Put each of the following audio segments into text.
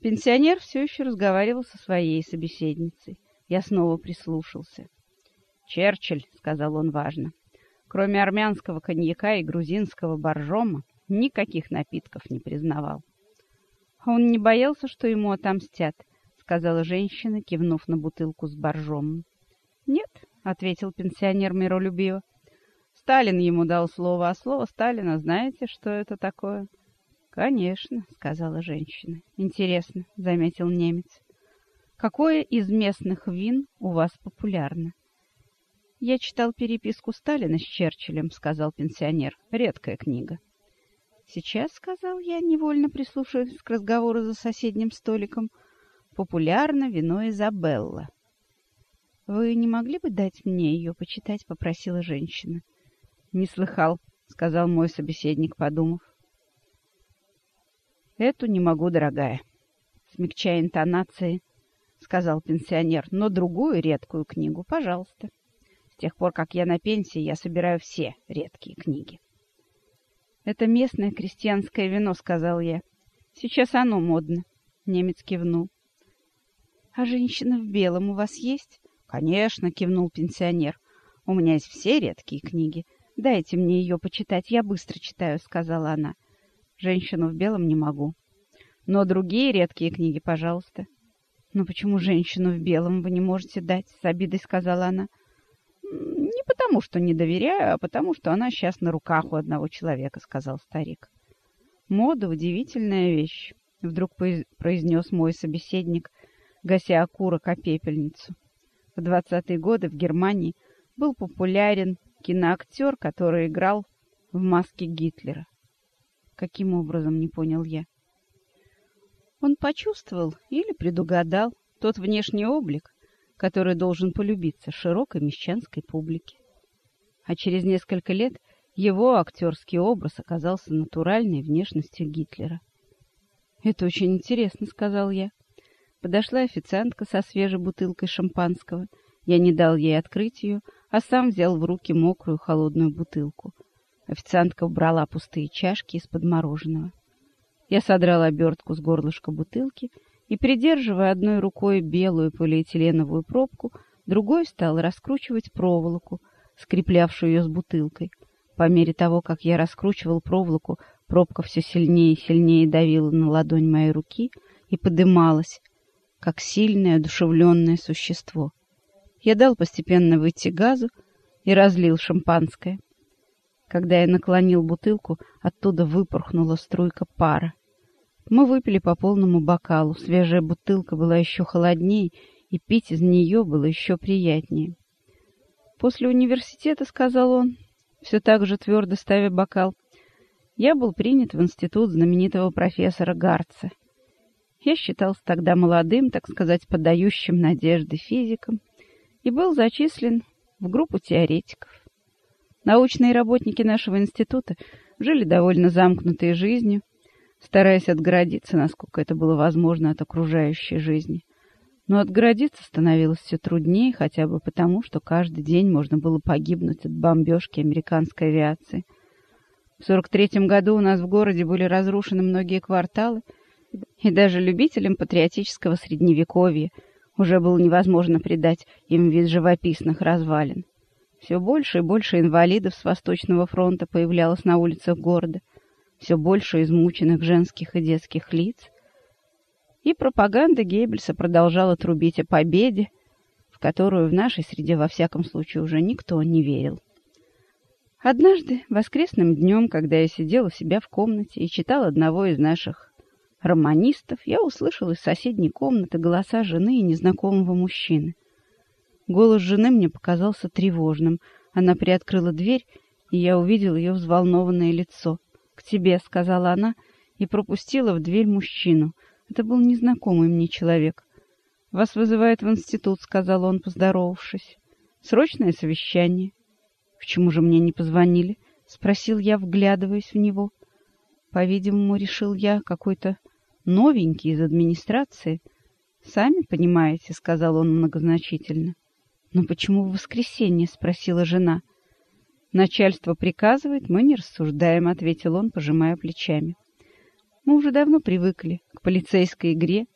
Пенсионер все еще разговаривал со своей собеседницей. Я снова прислушался. «Черчилль», — сказал он важно, — «кроме армянского коньяка и грузинского боржома, никаких напитков не признавал». «Он не боялся, что ему отомстят», — сказала женщина, кивнув на бутылку с боржомом. «Нет», — ответил пенсионер миролюбиво. «Сталин ему дал слово, а слово Сталина знаете, что это такое?» «Конечно», — сказала женщина. «Интересно», — заметил немец. «Какое из местных вин у вас популярно?» «Я читал переписку Сталина с Черчиллем», — сказал пенсионер. «Редкая книга». «Сейчас», — сказал я, невольно прислушиваясь к разговору за соседним столиком, — «популярно вино Изабелла». «Вы не могли бы дать мне ее почитать?» — попросила женщина. «Не слыхал», — сказал мой собеседник, подумав. Эту не могу, дорогая. Смягчая интонации, сказал пенсионер, но другую редкую книгу, пожалуйста. С тех пор, как я на пенсии, я собираю все редкие книги. Это местное крестьянское вино, сказал я. Сейчас оно модно. Немец кивнул. А женщина в белом у вас есть? Конечно, кивнул пенсионер. У меня есть все редкие книги. Дайте мне ее почитать, я быстро читаю, сказала она. Женщину в белом не могу. Но другие редкие книги, пожалуйста. Но почему женщину в белом вы не можете дать? С обидой сказала она. Не потому, что не доверяю, а потому, что она сейчас на руках у одного человека, сказал старик. Мода — удивительная вещь, вдруг произнес мой собеседник, гася окурок о пепельницу. В двадцатые годы в Германии был популярен киноактер, который играл в маске Гитлера. Каким образом, не понял я. Он почувствовал или предугадал тот внешний облик, который должен полюбиться широкой мещанской публике. А через несколько лет его актерский образ оказался натуральной внешностью Гитлера. «Это очень интересно», — сказал я. Подошла официантка со свежей бутылкой шампанского. Я не дал ей открыть ее, а сам взял в руки мокрую холодную бутылку — Официантка убрала пустые чашки из-под мороженого. Я содрала обертку с горлышка бутылки и, придерживая одной рукой белую полиэтиленовую пробку, другой стал раскручивать проволоку, скреплявшую ее с бутылкой. По мере того, как я раскручивал проволоку, пробка все сильнее и сильнее давила на ладонь моей руки и подымалась, как сильное одушевленное существо. Я дал постепенно выйти газу и разлил шампанское. Когда я наклонил бутылку, оттуда выпорхнула струйка пара. Мы выпили по полному бокалу. Свежая бутылка была еще холоднее, и пить из нее было еще приятнее. После университета, сказал он, все так же твердо ставя бокал, я был принят в институт знаменитого профессора Гарца. Я считался тогда молодым, так сказать, подающим надежды физиком, и был зачислен в группу теоретиков. Научные работники нашего института жили довольно замкнутой жизнью, стараясь отгородиться, насколько это было возможно, от окружающей жизни. Но отгородиться становилось все труднее, хотя бы потому, что каждый день можно было погибнуть от бомбежки американской авиации. В 43-м году у нас в городе были разрушены многие кварталы, и даже любителям патриотического средневековья уже было невозможно придать им вид живописных развалин. Все больше и больше инвалидов с Восточного фронта появлялось на улицах города, все больше измученных женских и детских лиц. И пропаганда Геббельса продолжала трубить о победе, в которую в нашей среде во всяком случае уже никто не верил. Однажды, воскресным днем, когда я сидел у себя в комнате и читал одного из наших романистов, я услышал из соседней комнаты голоса жены и незнакомого мужчины — Голос жены мне показался тревожным. Она приоткрыла дверь, и я увидел ее взволнованное лицо. «К тебе», — сказала она, и пропустила в дверь мужчину. Это был незнакомый мне человек. «Вас вызывает в институт», — сказал он, поздоровавшись. «Срочное совещание». «Почему же мне не позвонили?» — спросил я, вглядываясь в него. По-видимому, решил я какой-то новенький из администрации. «Сами понимаете», — сказал он многозначительно. «Но почему в воскресенье?» — спросила жена. «Начальство приказывает, мы не рассуждаем», — ответил он, пожимая плечами. Мы уже давно привыкли к полицейской игре,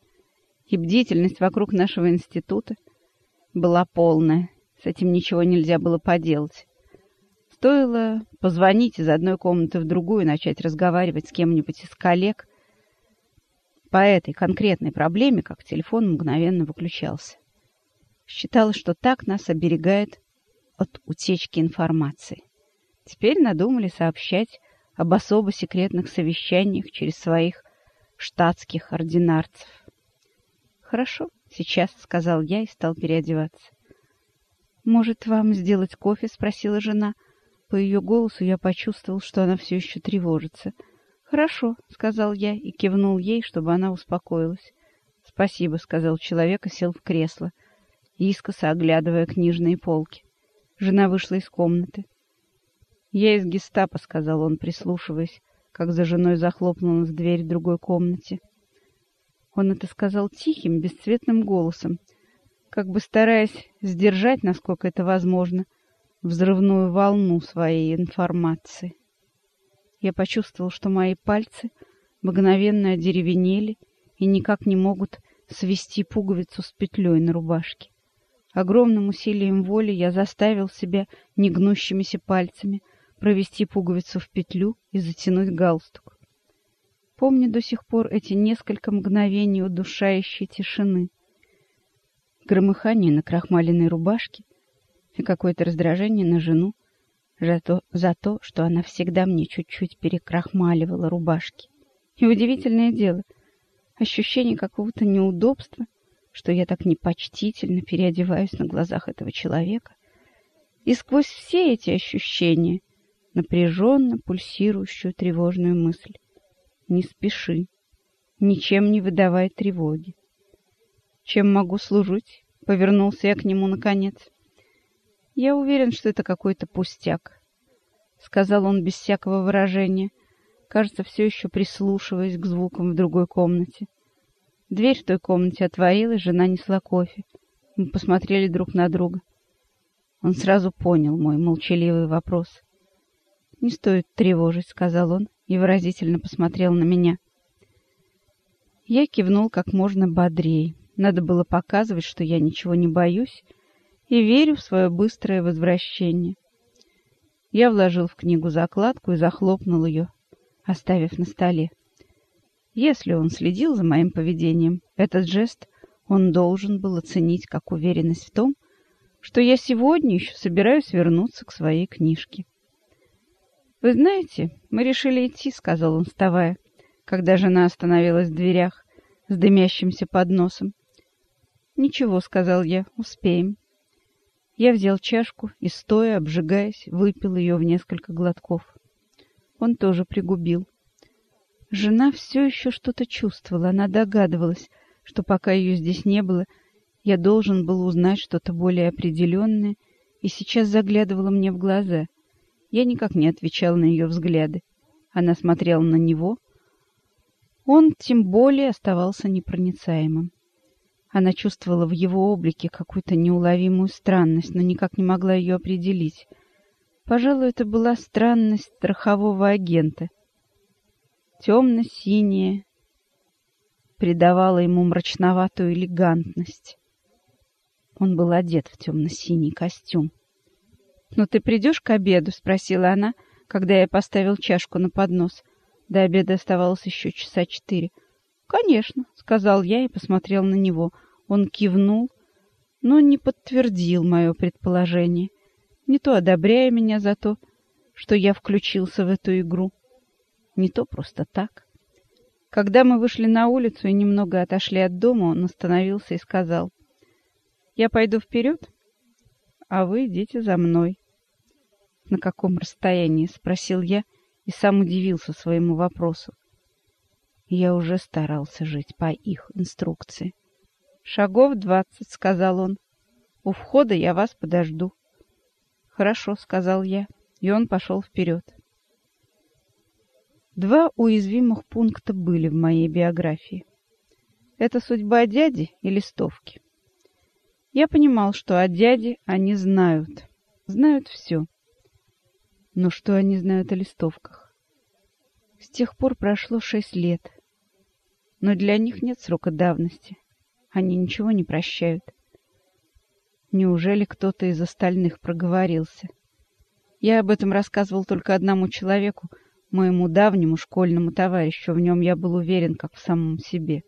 и бдительность вокруг нашего института была полная. С этим ничего нельзя было поделать. Стоило позвонить из одной комнаты в другую, начать разговаривать с кем-нибудь из коллег, по этой конкретной проблеме, как телефон мгновенно выключался. Считалось, что так нас оберегает от утечки информации. Теперь надумали сообщать об особо секретных совещаниях через своих штатских ординарцев. «Хорошо, сейчас», — сказал я и стал переодеваться. «Может, вам сделать кофе?» — спросила жена. По ее голосу я почувствовал, что она все еще тревожится — «Хорошо», — сказал я и кивнул ей, чтобы она успокоилась. «Спасибо», — сказал человек и сел в кресло, искоса оглядывая книжные полки. Жена вышла из комнаты. «Я из гестапо», — сказал он, прислушиваясь, как за женой захлопнулась дверь в другой комнате. Он это сказал тихим, бесцветным голосом, как бы стараясь сдержать, насколько это возможно, взрывную волну своей информации. Я почувствовал, что мои пальцы мгновенно одеревенели и никак не могут свести пуговицу с петлей на рубашке. Огромным усилием воли я заставил себя негнущимися пальцами провести пуговицу в петлю и затянуть галстук. Помню до сих пор эти несколько мгновений удушающей тишины. Громыхание на крахмаленной рубашке и какое-то раздражение на жену, за то, за то, что она всегда мне чуть-чуть перекрахмаливала рубашки. И удивительное дело, ощущение какого-то неудобства, что я так непочтительно переодеваюсь на глазах этого человека. И сквозь все эти ощущения напряженно пульсирующую тревожную мысль. Не спеши, ничем не выдавай тревоги. Чем могу служить? Повернулся я к нему наконец. Я уверен, что это какой-то пустяк, сказал он без всякого выражения, кажется, все еще прислушиваясь к звукам в другой комнате. Дверь в той комнате отворилась, жена несла кофе. Мы посмотрели друг на друга. Он сразу понял мой молчаливый вопрос. «Не стоит тревожить», — сказал он и выразительно посмотрел на меня. Я кивнул как можно бодрее. Надо было показывать, что я ничего не боюсь, и верю в свое быстрое возвращение. Я вложил в книгу закладку и захлопнул ее, оставив на столе. Если он следил за моим поведением, этот жест он должен был оценить как уверенность в том, что я сегодня еще собираюсь вернуться к своей книжке. «Вы знаете, мы решили идти», — сказал он, вставая, когда жена остановилась в дверях с дымящимся подносом. «Ничего», — сказал я, — «успеем». Я взял чашку и, стоя, обжигаясь, выпил ее в несколько глотков. Он тоже пригубил. Жена все еще что-то чувствовала. Она догадывалась, что пока ее здесь не было, я должен был узнать что-то более определенное, и сейчас заглядывала мне в глаза. Я никак не отвечал на ее взгляды. Она смотрела на него. Он тем более оставался непроницаемым. Она чувствовала в его облике какую-то неуловимую странность, но никак не могла ее определить. Пожалуй, это была странность страхового агента. Темно-синее придавало ему мрачноватую элегантность. Он был одет в темно-синий костюм. «Ну ты придешь к обеду?» — спросила она, когда я поставил чашку на поднос. До обеда оставалось еще часа четыре. «Конечно», — сказал я и посмотрел на него. Он кивнул, но не подтвердил мое предположение, не то одобряя меня за то, что я включился в эту игру, не то просто так. Когда мы вышли на улицу и немного отошли от дома, он остановился и сказал, «Я пойду вперед, а вы идите за мной». «На каком расстоянии?» — спросил я и сам удивился своему вопросу. Я уже старался жить по их инструкции. «Шагов двадцать», — сказал он. «У входа я вас подожду». «Хорошо», — сказал я, и он пошел вперед. Два уязвимых пункта были в моей биографии. Это судьба дяди и листовки. Я понимал, что о дяде они знают, знают все. Но что они знают о листовках? С тех пор прошло шесть лет — Но для них нет срока давности. Они ничего не прощают. Неужели кто-то из остальных проговорился? Я об этом рассказывал только одному человеку, моему давнему школьному товарищу. В нем я был уверен, как в самом себе.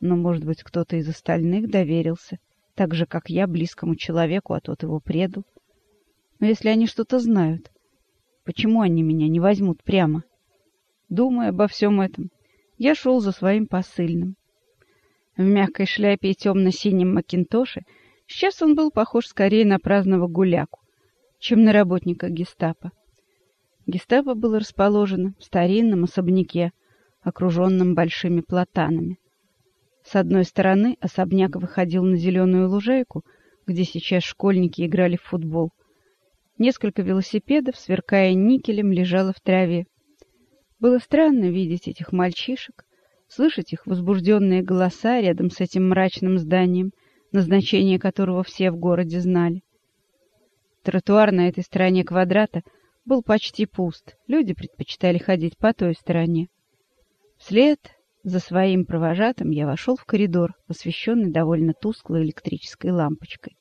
Но, может быть, кто-то из остальных доверился, так же, как я, близкому человеку, а тот его предал. Но если они что-то знают, почему они меня не возьмут прямо? Думая обо всем этом, я шел за своим посыльным. В мягкой шляпе и темно-синем макинтоше сейчас он был похож скорее на праздного гуляку, чем на работника гестапо. Гестапо было расположено в старинном особняке, окруженном большими платанами. С одной стороны особняк выходил на зеленую лужайку, где сейчас школьники играли в футбол. Несколько велосипедов, сверкая никелем, лежало в траве. Было странно видеть этих мальчишек, слышать их возбужденные голоса рядом с этим мрачным зданием, назначение которого все в городе знали. Тротуар на этой стороне квадрата был почти пуст. Люди предпочитали ходить по той стороне. Вслед за своим провожатым я вошел в коридор, освещенный довольно тусклой электрической лампочкой.